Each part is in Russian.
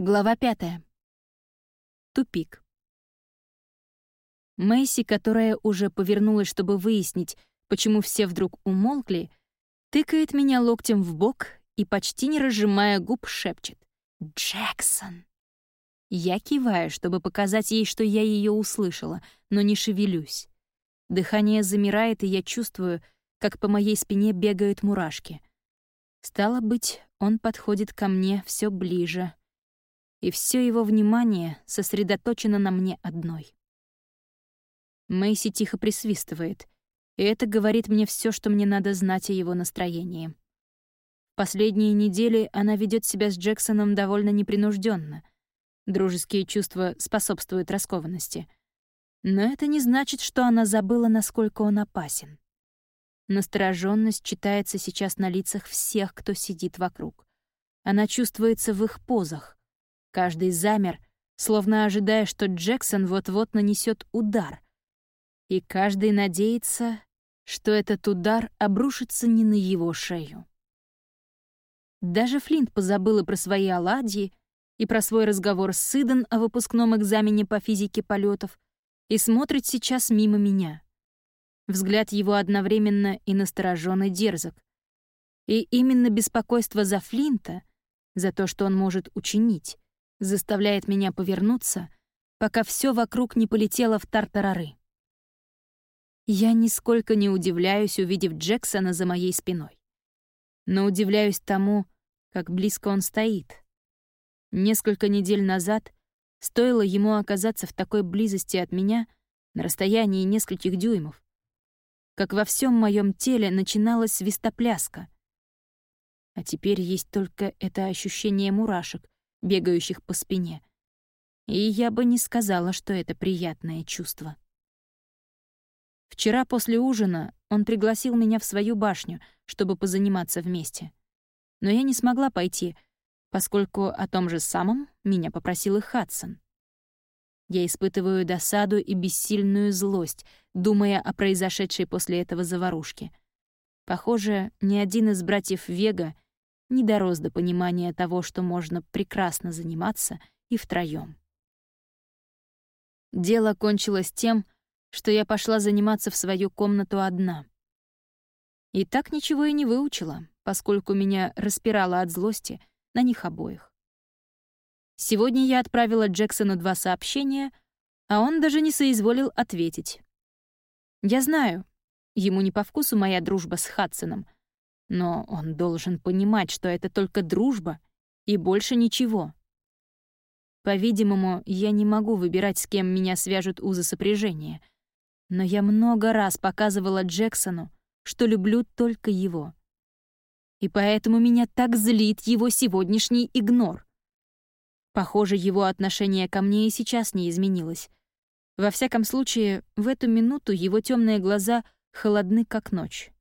Глава пятая. Тупик. Мэйси, которая уже повернулась, чтобы выяснить, почему все вдруг умолкли, тыкает меня локтем в бок и, почти не разжимая губ, шепчет. «Джексон!» Я киваю, чтобы показать ей, что я ее услышала, но не шевелюсь. Дыхание замирает, и я чувствую, как по моей спине бегают мурашки. Стало быть, он подходит ко мне все ближе — и все его внимание сосредоточено на мне одной. Мэйси тихо присвистывает, и это говорит мне все, что мне надо знать о его настроении. Последние недели она ведет себя с Джексоном довольно непринужденно. Дружеские чувства способствуют раскованности. Но это не значит, что она забыла, насколько он опасен. Настороженность читается сейчас на лицах всех, кто сидит вокруг. Она чувствуется в их позах, Каждый замер, словно ожидая, что Джексон вот-вот нанесет удар. И каждый надеется, что этот удар обрушится не на его шею. Даже Флинт позабыла про свои оладьи и про свой разговор с Сиден о выпускном экзамене по физике полетов и смотрит сейчас мимо меня. Взгляд его одновременно и насторожен, и дерзок. И именно беспокойство за Флинта, за то, что он может учинить, заставляет меня повернуться, пока все вокруг не полетело в тартарары. Я нисколько не удивляюсь, увидев Джексона за моей спиной. Но удивляюсь тому, как близко он стоит. Несколько недель назад стоило ему оказаться в такой близости от меня на расстоянии нескольких дюймов, как во всем моем теле начиналась свистопляска. А теперь есть только это ощущение мурашек, бегающих по спине. И я бы не сказала, что это приятное чувство. Вчера после ужина он пригласил меня в свою башню, чтобы позаниматься вместе. Но я не смогла пойти, поскольку о том же самом меня попросил и Хадсон. Я испытываю досаду и бессильную злость, думая о произошедшей после этого заварушке. Похоже, ни один из братьев Вега не дорос до понимания того, что можно прекрасно заниматься и втроём. Дело кончилось тем, что я пошла заниматься в свою комнату одна. И так ничего и не выучила, поскольку меня распирало от злости на них обоих. Сегодня я отправила Джексону два сообщения, а он даже не соизволил ответить. Я знаю, ему не по вкусу моя дружба с Хадсоном — но он должен понимать, что это только дружба и больше ничего. По-видимому, я не могу выбирать, с кем меня свяжут узы сопряжения. Но я много раз показывала Джексону, что люблю только его. И поэтому меня так злит его сегодняшний игнор. Похоже, его отношение ко мне и сейчас не изменилось. Во всяком случае, в эту минуту его темные глаза холодны, как ночь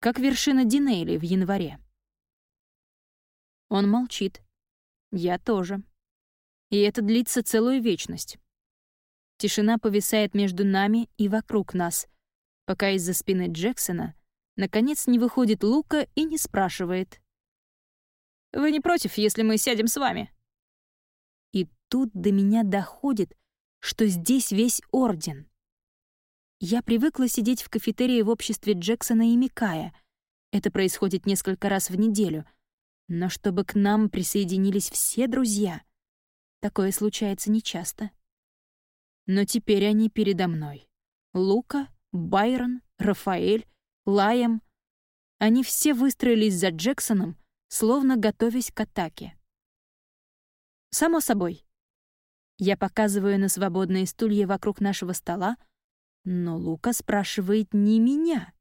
как вершина Динейли в январе. Он молчит. Я тоже. И это длится целую вечность. Тишина повисает между нами и вокруг нас, пока из-за спины Джексона наконец не выходит Лука и не спрашивает. «Вы не против, если мы сядем с вами?» И тут до меня доходит, что здесь весь Орден. Я привыкла сидеть в кафетерии в обществе Джексона и Микая. Это происходит несколько раз в неделю. Но чтобы к нам присоединились все друзья, такое случается нечасто. Но теперь они передо мной. Лука, Байрон, Рафаэль, Лайем. Они все выстроились за Джексоном, словно готовясь к атаке. Само собой. Я показываю на свободные стулья вокруг нашего стола, но Лука спрашивает не меня.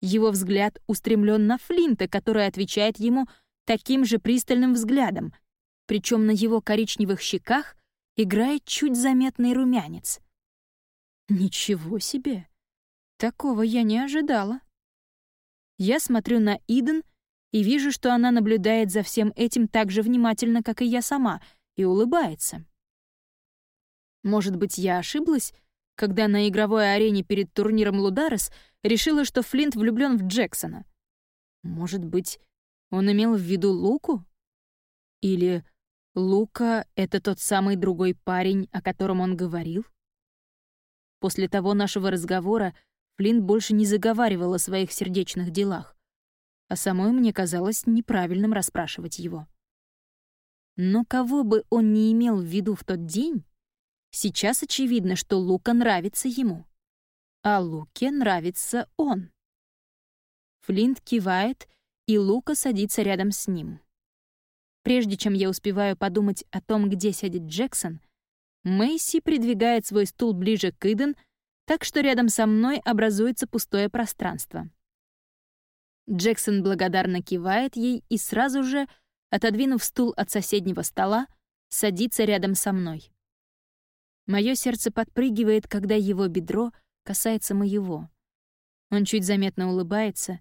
Его взгляд устремлен на Флинта, который отвечает ему таким же пристальным взглядом, причем на его коричневых щеках играет чуть заметный румянец. Ничего себе! Такого я не ожидала. Я смотрю на Иден и вижу, что она наблюдает за всем этим так же внимательно, как и я сама, и улыбается. Может быть, я ошиблась, когда на игровой арене перед турниром Лударес решила, что Флинт влюблен в Джексона. Может быть, он имел в виду Луку? Или Лука — это тот самый другой парень, о котором он говорил? После того нашего разговора Флинн больше не заговаривал о своих сердечных делах, а самой мне казалось неправильным расспрашивать его. Но кого бы он ни имел в виду в тот день, сейчас очевидно, что Лука нравится ему, а Луке нравится он. Флинт кивает, и Лука садится рядом с ним. Прежде чем я успеваю подумать о том, где сядет Джексон, Мэйси придвигает свой стул ближе к Иден, так что рядом со мной образуется пустое пространство. Джексон благодарно кивает ей и сразу же, отодвинув стул от соседнего стола, садится рядом со мной. Моё сердце подпрыгивает, когда его бедро касается моего. Он чуть заметно улыбается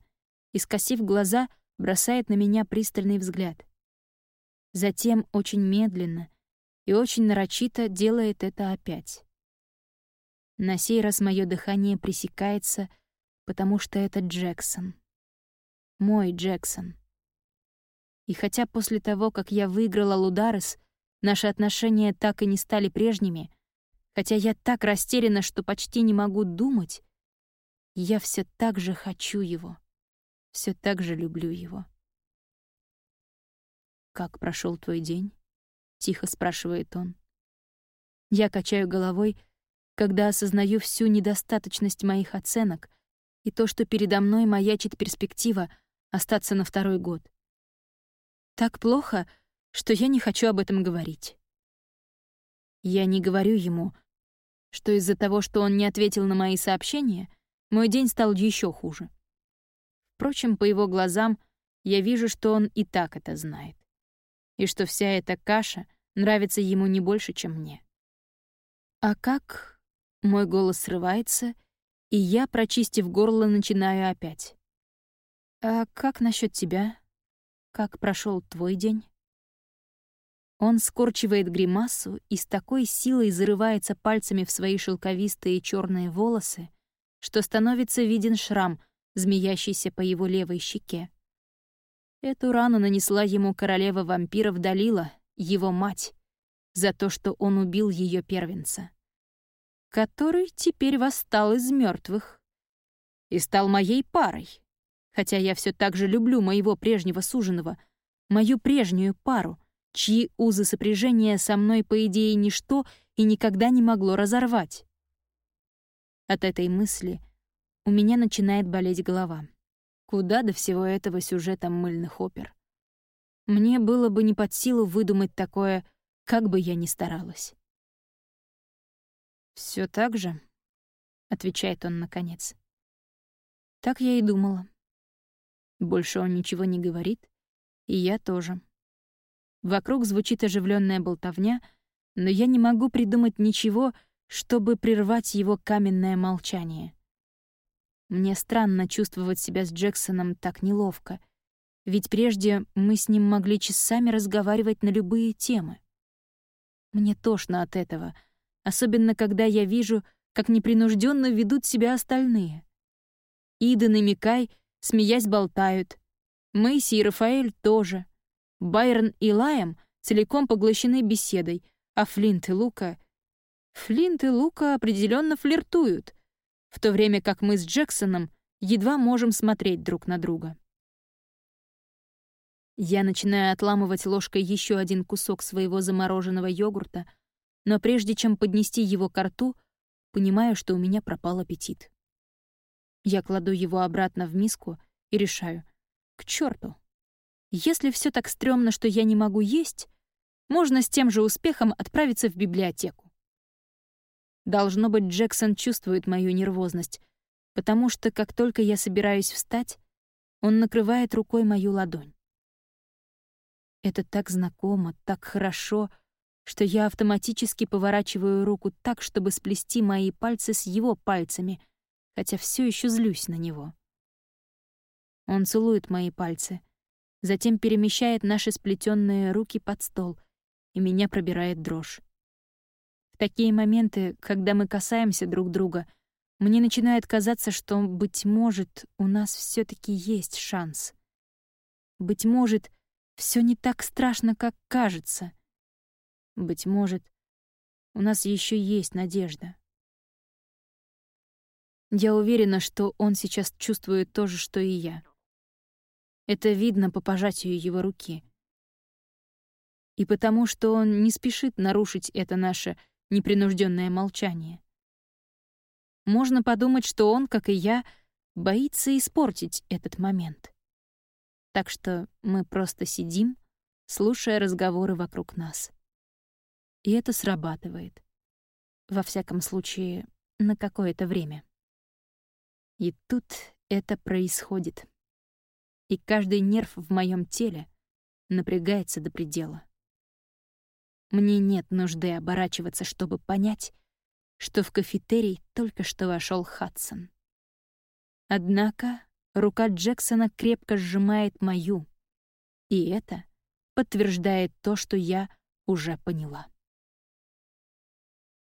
и, скосив глаза, бросает на меня пристальный взгляд. Затем очень медленно и очень нарочито делает это опять. На сей раз мое дыхание пресекается, потому что это Джексон. Мой Джексон. И хотя после того, как я выиграла Лударес, наши отношения так и не стали прежними, хотя я так растеряна, что почти не могу думать, я все так же хочу его, все так же люблю его. «Как прошел твой день?» — тихо спрашивает он. Я качаю головой, когда осознаю всю недостаточность моих оценок и то, что передо мной маячит перспектива остаться на второй год. Так плохо, что я не хочу об этом говорить. Я не говорю ему, что из-за того, что он не ответил на мои сообщения, мой день стал еще хуже. Впрочем, по его глазам я вижу, что он и так это знает. И что вся эта каша нравится ему не больше, чем мне. А как мой голос срывается, и я, прочистив горло, начинаю опять. «А как насчет тебя? Как прошел твой день?» Он скорчивает гримасу и с такой силой зарывается пальцами в свои шелковистые черные волосы, что становится виден шрам, змеящийся по его левой щеке. Эту рану нанесла ему королева вампиров Далила, его мать, за то, что он убил ее первенца который теперь восстал из мертвых и стал моей парой. Хотя я все так же люблю моего прежнего суженого, мою прежнюю пару, чьи узы сопряжения со мной, по идее, ничто и никогда не могло разорвать. От этой мысли у меня начинает болеть голова. Куда до всего этого сюжета мыльных опер? Мне было бы не под силу выдумать такое, как бы я ни старалась. Все так же», — отвечает он наконец. «Так я и думала». Больше он ничего не говорит, и я тоже. Вокруг звучит оживленная болтовня, но я не могу придумать ничего, чтобы прервать его каменное молчание. Мне странно чувствовать себя с Джексоном так неловко, ведь прежде мы с ним могли часами разговаривать на любые темы. Мне тошно от этого — особенно когда я вижу, как непринужденно ведут себя остальные. Иден и Микай, смеясь, болтают. Мэйси и Рафаэль тоже. Байрон и Лайм целиком поглощены беседой, а Флинт и Лука... Флинт и Лука определенно флиртуют, в то время как мы с Джексоном едва можем смотреть друг на друга. Я начинаю отламывать ложкой еще один кусок своего замороженного йогурта — но прежде чем поднести его к рту, понимаю, что у меня пропал аппетит. Я кладу его обратно в миску и решаю, к черту. Если все так стрёмно, что я не могу есть, можно с тем же успехом отправиться в библиотеку. Должно быть, Джексон чувствует мою нервозность, потому что как только я собираюсь встать, он накрывает рукой мою ладонь. Это так знакомо, так хорошо — что я автоматически поворачиваю руку так, чтобы сплести мои пальцы с его пальцами, хотя все еще злюсь на него. Он целует мои пальцы, затем перемещает наши сплетенные руки под стол, и меня пробирает дрожь. В такие моменты, когда мы касаемся друг друга, мне начинает казаться, что, быть может, у нас все таки есть шанс. Быть может, все не так страшно, как кажется — быть может, у нас еще есть надежда. Я уверена, что он сейчас чувствует то же, что и я. Это видно по пожатию его руки. И потому, что он не спешит нарушить это наше непринужденное молчание. Можно подумать, что он, как и я, боится испортить этот момент. Так что мы просто сидим, слушая разговоры вокруг нас. И это срабатывает. Во всяком случае, на какое-то время. И тут это происходит. И каждый нерв в моем теле напрягается до предела. Мне нет нужды оборачиваться, чтобы понять, что в кафетерий только что вошел Хадсон. Однако рука Джексона крепко сжимает мою, и это подтверждает то, что я уже поняла.